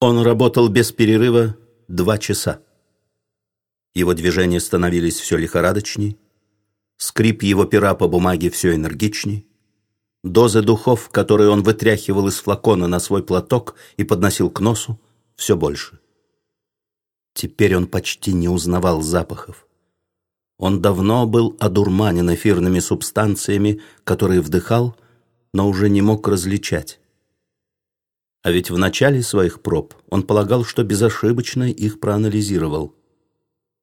Он работал без перерыва два часа. Его движения становились все лихорадочней, скрип его пера по бумаге все энергичней, дозы духов, которые он вытряхивал из флакона на свой платок и подносил к носу, все больше. Теперь он почти не узнавал запахов. Он давно был одурманен эфирными субстанциями, которые вдыхал, но уже не мог различать. А ведь в начале своих проб он полагал, что безошибочно их проанализировал.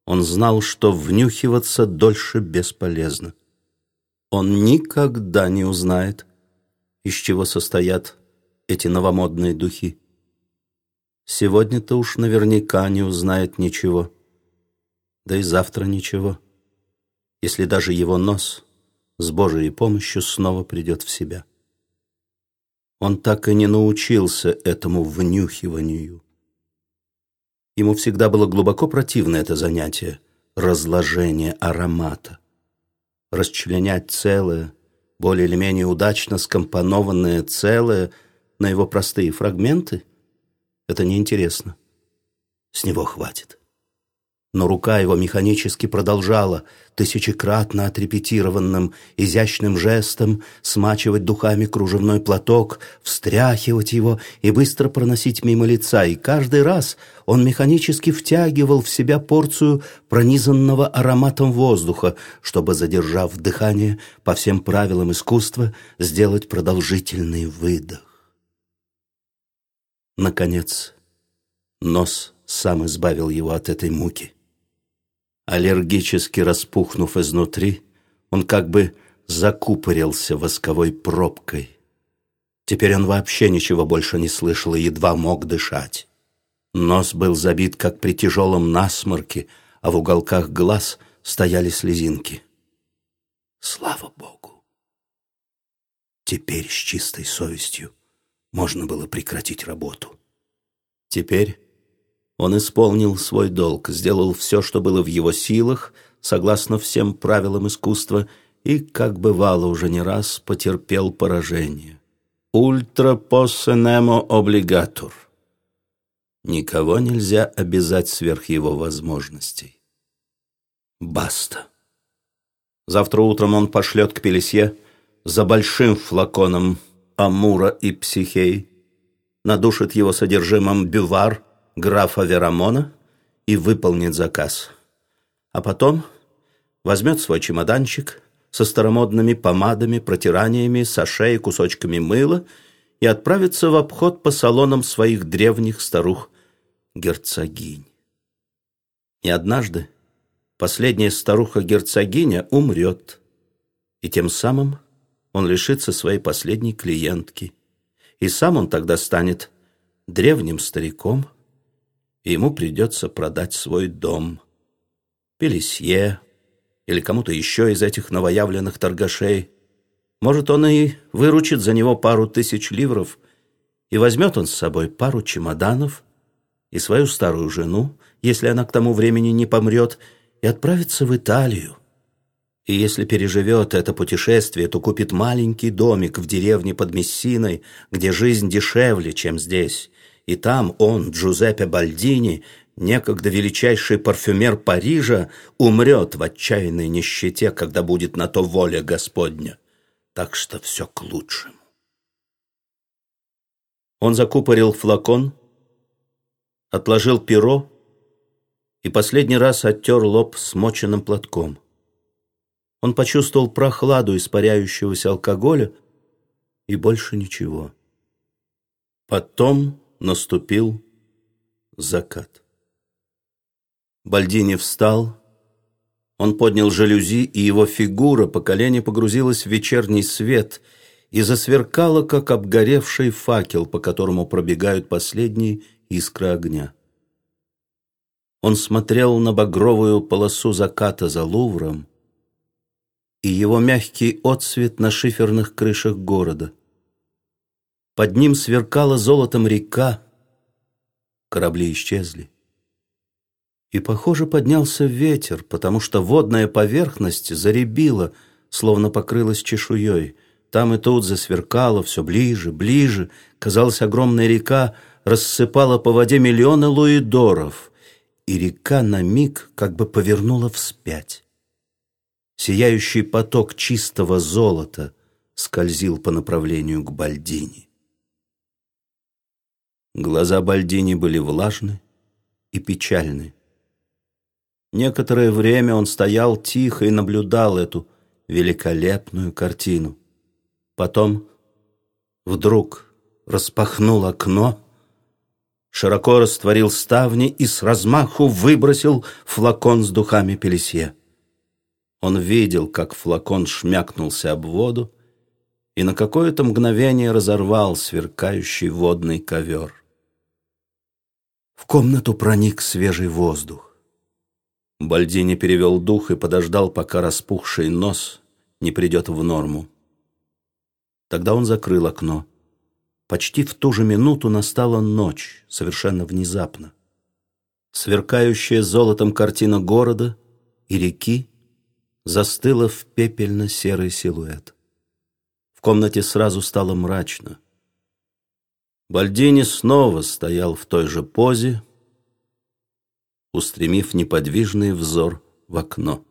Он знал, что внюхиваться дольше бесполезно. Он никогда не узнает, из чего состоят эти новомодные духи. Сегодня-то уж наверняка не узнает ничего, да и завтра ничего если даже его нос с Божьей помощью снова придет в себя. Он так и не научился этому внюхиванию. Ему всегда было глубоко противно это занятие – разложение аромата. Расчленять целое, более или менее удачно скомпонованное целое на его простые фрагменты – это неинтересно. С него хватит но рука его механически продолжала тысячекратно отрепетированным изящным жестом смачивать духами кружевной платок, встряхивать его и быстро проносить мимо лица, и каждый раз он механически втягивал в себя порцию пронизанного ароматом воздуха, чтобы, задержав дыхание по всем правилам искусства, сделать продолжительный выдох. Наконец, нос сам избавил его от этой муки. Аллергически распухнув изнутри, он как бы закупорился восковой пробкой. Теперь он вообще ничего больше не слышал и едва мог дышать. Нос был забит, как при тяжелом насморке, а в уголках глаз стояли слезинки. Слава Богу! Теперь с чистой совестью можно было прекратить работу. Теперь он исполнил свой долг, сделал все, что было в его силах, согласно всем правилам искусства, и, как бывало уже не раз, потерпел поражение. «Ультра поsse nemo obligatur». Никого нельзя обязать сверх его возможностей. Баста. Завтра утром он пошлет к Пелесье за большим флаконом Амура и Психей, надушит его содержимым бювар – графа Верамона и выполнит заказ. А потом возьмет свой чемоданчик со старомодными помадами, протираниями, саше и кусочками мыла и отправится в обход по салонам своих древних старух-герцогинь. И однажды последняя старуха-герцогиня умрет, и тем самым он лишится своей последней клиентки, и сам он тогда станет древним стариком – и ему придется продать свой дом. Пелесье или кому-то еще из этих новоявленных торгашей. Может, он и выручит за него пару тысяч ливров, и возьмет он с собой пару чемоданов и свою старую жену, если она к тому времени не помрет, и отправится в Италию. И если переживет это путешествие, то купит маленький домик в деревне под Мессиной, где жизнь дешевле, чем здесь, и там он, Джузеппе Бальдини, некогда величайший парфюмер Парижа, умрет в отчаянной нищете, когда будет на то воля Господня. Так что все к лучшему. Он закупорил флакон, отложил перо и последний раз оттер лоб смоченным платком. Он почувствовал прохладу испаряющегося алкоголя и больше ничего. Потом наступил закат. Бальдини встал, он поднял жалюзи, и его фигура по колени погрузилась в вечерний свет и засверкала, как обгоревший факел, по которому пробегают последние искры огня. Он смотрел на багровую полосу заката за Лувром и его мягкий отсвет на шиферных крышах города. Под ним сверкала золотом река, корабли исчезли. И, похоже, поднялся ветер, потому что водная поверхность заребила, словно покрылась чешуей. Там и тут засверкало, все ближе, ближе. Казалось, огромная река рассыпала по воде миллионы луидоров, и река на миг как бы повернула вспять. Сияющий поток чистого золота скользил по направлению к Бальдини. Глаза Бальдини были влажны и печальны. Некоторое время он стоял тихо и наблюдал эту великолепную картину. Потом вдруг распахнул окно, широко растворил ставни и с размаху выбросил флакон с духами Пелесье. Он видел, как флакон шмякнулся об воду и на какое-то мгновение разорвал сверкающий водный ковер. В комнату проник свежий воздух. Бальдини перевел дух и подождал, пока распухший нос не придет в норму. Тогда он закрыл окно. Почти в ту же минуту настала ночь, совершенно внезапно. Сверкающая золотом картина города и реки застыла в пепельно-серый силуэт. В комнате сразу стало мрачно. Бальдини снова стоял в той же позе, устремив неподвижный взор в окно.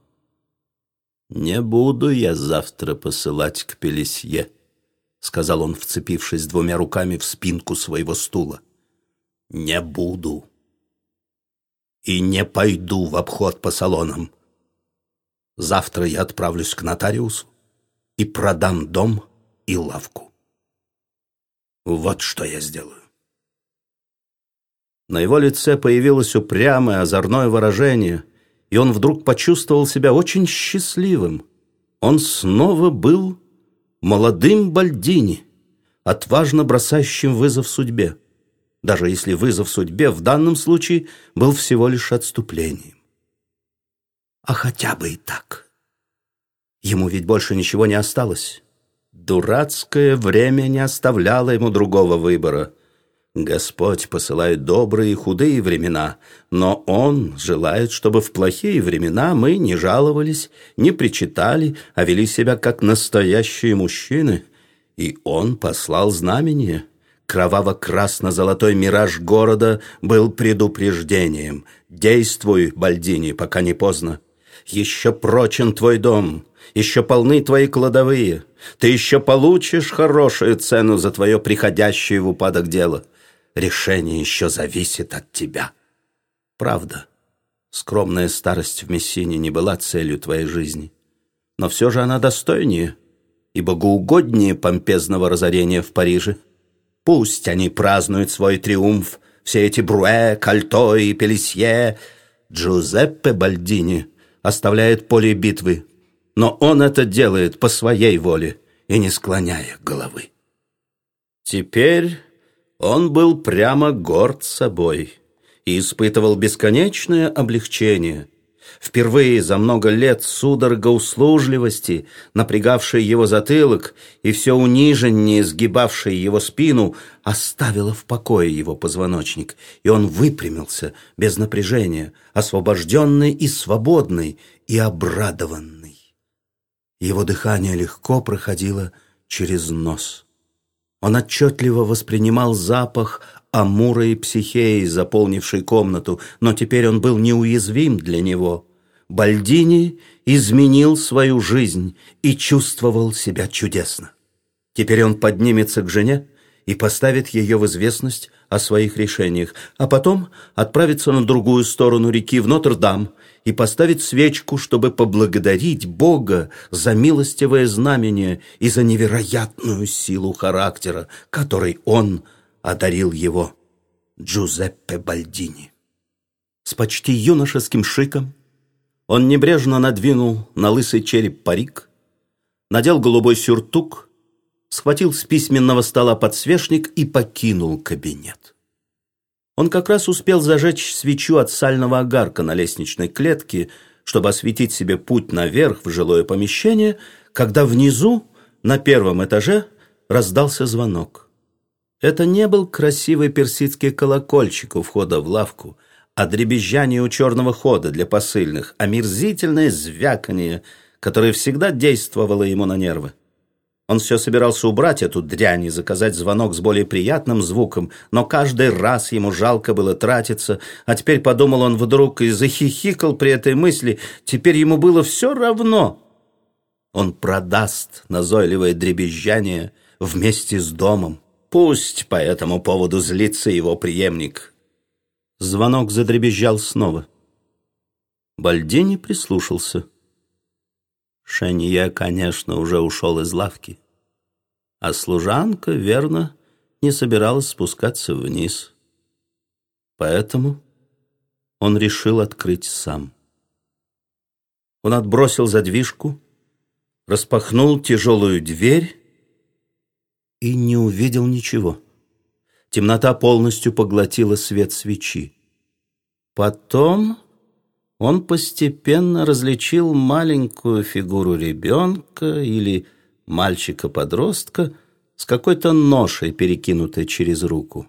«Не буду я завтра посылать к Пелесье», — сказал он, вцепившись двумя руками в спинку своего стула. «Не буду. И не пойду в обход по салонам. Завтра я отправлюсь к нотариусу и продам дом и лавку. Вот что я сделаю. На его лице появилось упрямое, озорное выражение, и он вдруг почувствовал себя очень счастливым. Он снова был молодым Бальдини, отважно бросающим вызов судьбе, даже если вызов судьбе в данном случае был всего лишь отступлением а хотя бы и так. Ему ведь больше ничего не осталось. Дурацкое время не оставляло ему другого выбора. Господь посылает добрые и худые времена, но Он желает, чтобы в плохие времена мы не жаловались, не причитали, а вели себя как настоящие мужчины. И Он послал знамение. Кроваво-красно-золотой мираж города был предупреждением. Действуй, Бальдини, пока не поздно. Еще прочен твой дом, еще полны твои кладовые. Ты еще получишь хорошую цену за твое приходящее в упадок дело. Решение еще зависит от тебя. Правда, скромная старость в Мессине не была целью твоей жизни. Но все же она достойнее и богоугоднее помпезного разорения в Париже. Пусть они празднуют свой триумф, все эти Бруэ, Кальто и Пелесье, Джузеппе Бальдини — оставляет поле битвы, но он это делает по своей воле и не склоняя головы. Теперь он был прямо горд собой и испытывал бесконечное облегчение – Впервые за много лет судорога услужливости, напрягавшая его затылок и все униженнее сгибавшая его спину, оставила в покое его позвоночник, и он выпрямился без напряжения, освобожденный и свободный, и обрадованный. Его дыхание легко проходило через нос. Он отчетливо воспринимал запах Амура и Психеи, заполнивший комнату, но теперь он был неуязвим для него. Бальдини изменил свою жизнь и чувствовал себя чудесно. Теперь он поднимется к жене и поставит ее в известность о своих решениях, а потом отправится на другую сторону реки в Нотр-Дам и поставит свечку, чтобы поблагодарить Бога за милостивое знамение и за невероятную силу характера, которой он одарил его Джузеппе Бальдини. С почти юношеским шиком он небрежно надвинул на лысый череп парик, надел голубой сюртук, схватил с письменного стола подсвечник и покинул кабинет. Он как раз успел зажечь свечу от сального огарка на лестничной клетке, чтобы осветить себе путь наверх в жилое помещение, когда внизу, на первом этаже, раздался звонок. Это не был красивый персидский колокольчик у входа в лавку, а дребезжание у черного хода для посыльных, омерзительное звяканье, которое всегда действовало ему на нервы. Он все собирался убрать эту дрянь и заказать звонок с более приятным звуком, но каждый раз ему жалко было тратиться, а теперь подумал он вдруг и захихикал при этой мысли, теперь ему было все равно. Он продаст назойливое дребезжание вместе с домом. Пусть по этому поводу злится его преемник. Звонок задребезжал снова. Бальдини прислушался. Шенье, конечно, уже ушел из лавки. А служанка, верно, не собиралась спускаться вниз. Поэтому он решил открыть сам. Он отбросил задвижку, распахнул тяжелую дверь и не увидел ничего. Темнота полностью поглотила свет свечи. Потом он постепенно различил маленькую фигуру ребенка или мальчика-подростка с какой-то ношей, перекинутой через руку.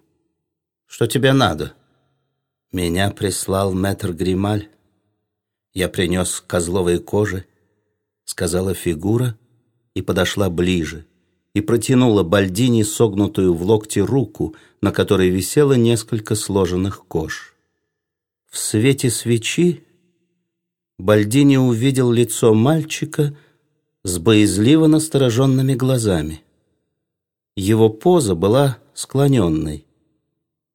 «Что тебе надо?» «Меня прислал мэтр Грималь. Я принес козловые кожи», — сказала фигура и подошла ближе и протянула Бальдини согнутую в локте руку, на которой висело несколько сложенных кож. В свете свечи Бальдини увидел лицо мальчика с боязливо настороженными глазами. Его поза была склоненной.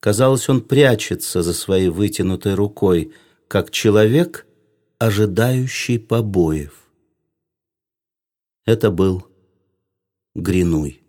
Казалось, он прячется за своей вытянутой рукой, как человек, ожидающий побоев. Это был Гринуй.